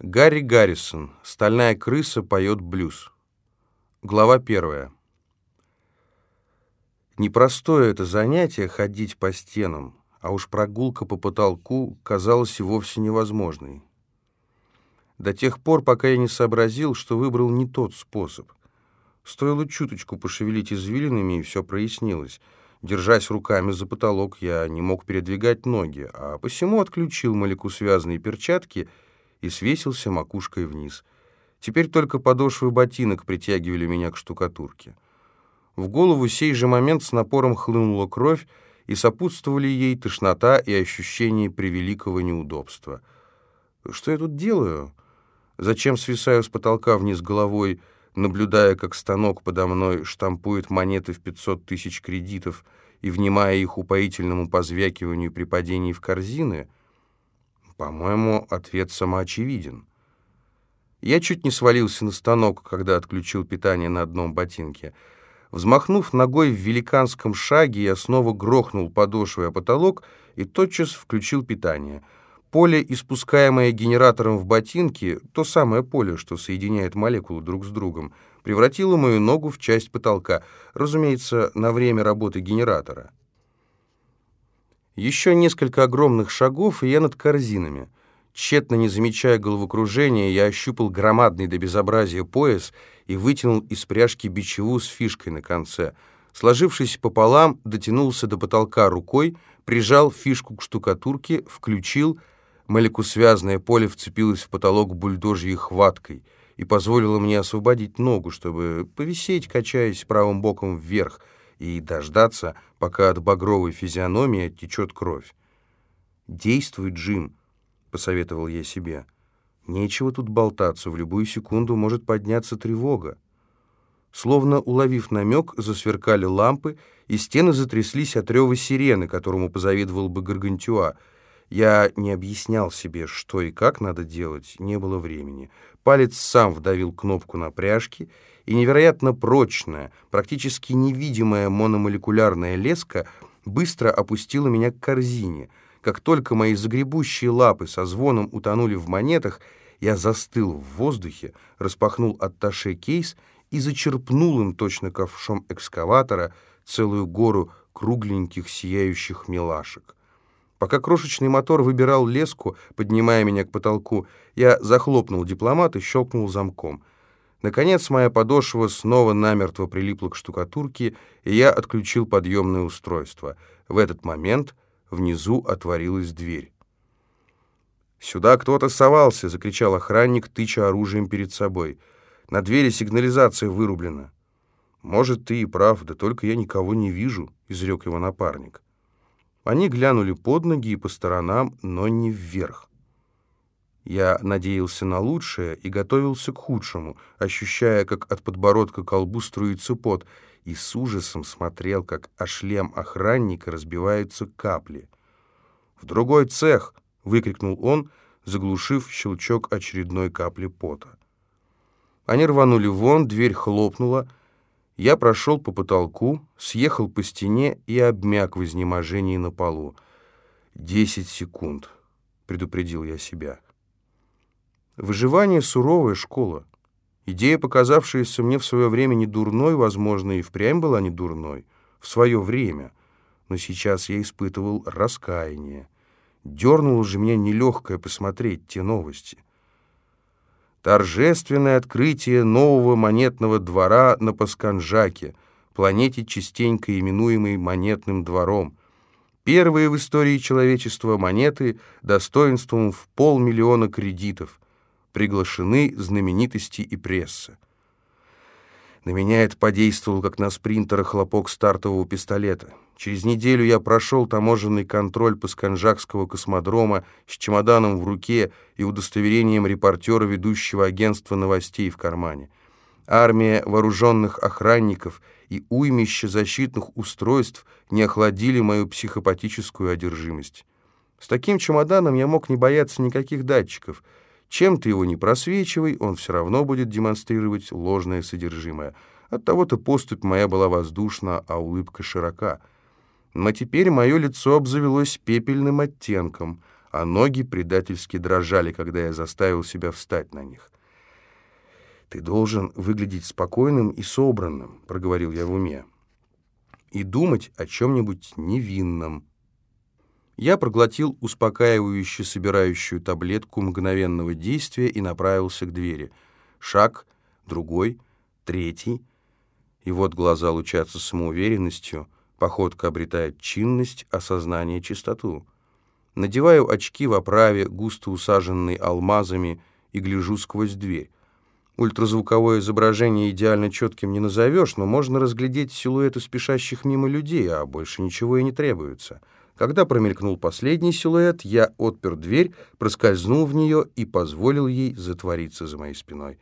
Гарри Гаррисон. Стальная крыса поет блюз. Глава первая. Непростое это занятие ходить по стенам, а уж прогулка по потолку казалась и вовсе невозможной. До тех пор, пока я не сообразил, что выбрал не тот способ. Стоило чуточку пошевелить извилинами, и все прояснилось. Держась руками за потолок, я не мог передвигать ноги, а посему отключил молекусвязные перчатки — и свесился макушкой вниз. Теперь только подошвы ботинок притягивали меня к штукатурке. В голову сей же момент с напором хлынула кровь, и сопутствовали ей тошнота и ощущение превеликого неудобства. Что я тут делаю? Зачем свисаю с потолка вниз головой, наблюдая, как станок подо мной штампует монеты в 500 тысяч кредитов и внимая их упоительному позвякиванию при падении в корзины — по-моему, ответ самоочевиден. Я чуть не свалился на станок, когда отключил питание на одном ботинке. Взмахнув ногой в великанском шаге, я снова грохнул подошвой о потолок и тотчас включил питание. Поле, испускаемое генератором в ботинке, то самое поле, что соединяет молекулы друг с другом, превратило мою ногу в часть потолка, разумеется, на время работы генератора. Еще несколько огромных шагов, и я над корзинами. Тщетно не замечая головокружения, я ощупал громадный до безобразия пояс и вытянул из пряжки бичеву с фишкой на конце. Сложившись пополам, дотянулся до потолка рукой, прижал фишку к штукатурке, включил. Молекусвязное поле вцепилось в потолок бульдожьей хваткой и позволило мне освободить ногу, чтобы повисеть, качаясь правым боком вверх — и дождаться, пока от багровой физиономии оттечет кровь. «Действуй, Джим», — посоветовал я себе. «Нечего тут болтаться, в любую секунду может подняться тревога». Словно уловив намек, засверкали лампы, и стены затряслись от рева сирены, которому позавидовал бы Гаргантюа. Я не объяснял себе, что и как надо делать, не было времени. Палец сам вдавил кнопку на пряжке, и невероятно прочная, практически невидимая мономолекулярная леска быстро опустила меня к корзине. Как только мои загребущие лапы со звоном утонули в монетах, я застыл в воздухе, распахнул атташе кейс и зачерпнул им точно ковшом экскаватора целую гору кругленьких сияющих милашек. Пока крошечный мотор выбирал леску, поднимая меня к потолку, я захлопнул дипломат и щелкнул замком — Наконец моя подошва снова намертво прилипла к штукатурке, и я отключил подъемное устройство. В этот момент внизу отворилась дверь. «Сюда кто-то совался!» — закричал охранник, тыча оружием перед собой. «На двери сигнализация вырублена». «Может, ты и прав, да только я никого не вижу», — изрек его напарник. Они глянули под ноги и по сторонам, но не вверх. Я надеялся на лучшее и готовился к худшему, ощущая, как от подбородка колбу струится пот, и с ужасом смотрел, как о шлем охранника разбиваются капли. «В другой цех!» — выкрикнул он, заглушив щелчок очередной капли пота. Они рванули вон, дверь хлопнула. Я прошел по потолку, съехал по стене и обмяк в изнеможении на полу. «Десять секунд», — предупредил я себя. Выживание — суровая школа. Идея, показавшаяся мне в свое время не дурной, возможно, и впрямь была не дурной, в свое время. Но сейчас я испытывал раскаяние. Дернуло же меня нелегкое посмотреть те новости. Торжественное открытие нового монетного двора на Пасканжаке, планете, частенько именуемой монетным двором. Первые в истории человечества монеты достоинством в полмиллиона кредитов — приглашены знаменитости и пресса. На меня это подействовало, как на спринтера хлопок стартового пистолета. Через неделю я прошел таможенный контроль Пасканжакского космодрома с чемоданом в руке и удостоверением репортера ведущего агентства новостей в кармане. Армия вооруженных охранников и уймище защитных устройств не охладили мою психопатическую одержимость. С таким чемоданом я мог не бояться никаких датчиков — чем ты его не просвечивай, он все равно будет демонстрировать ложное содержимое. Оттого-то поступь моя была воздушна, а улыбка широка. Но теперь мое лицо обзавелось пепельным оттенком, а ноги предательски дрожали, когда я заставил себя встать на них. «Ты должен выглядеть спокойным и собранным», — проговорил я в уме, «и думать о чем-нибудь невинном». Я проглотил успокаивающую собирающую таблетку мгновенного действия и направился к двери. Шаг, другой, третий. И вот глаза лучатся самоуверенностью, походка обретает чинность, осознание, чистоту. Надеваю очки в оправе, густо усаженной алмазами, и гляжу сквозь дверь. Ультразвуковое изображение идеально четким не назовешь, но можно разглядеть силуэты спешащих мимо людей, а больше ничего и не требуется. Когда промелькнул последний силуэт, я отпер дверь, проскользнул в нее и позволил ей затвориться за моей спиной.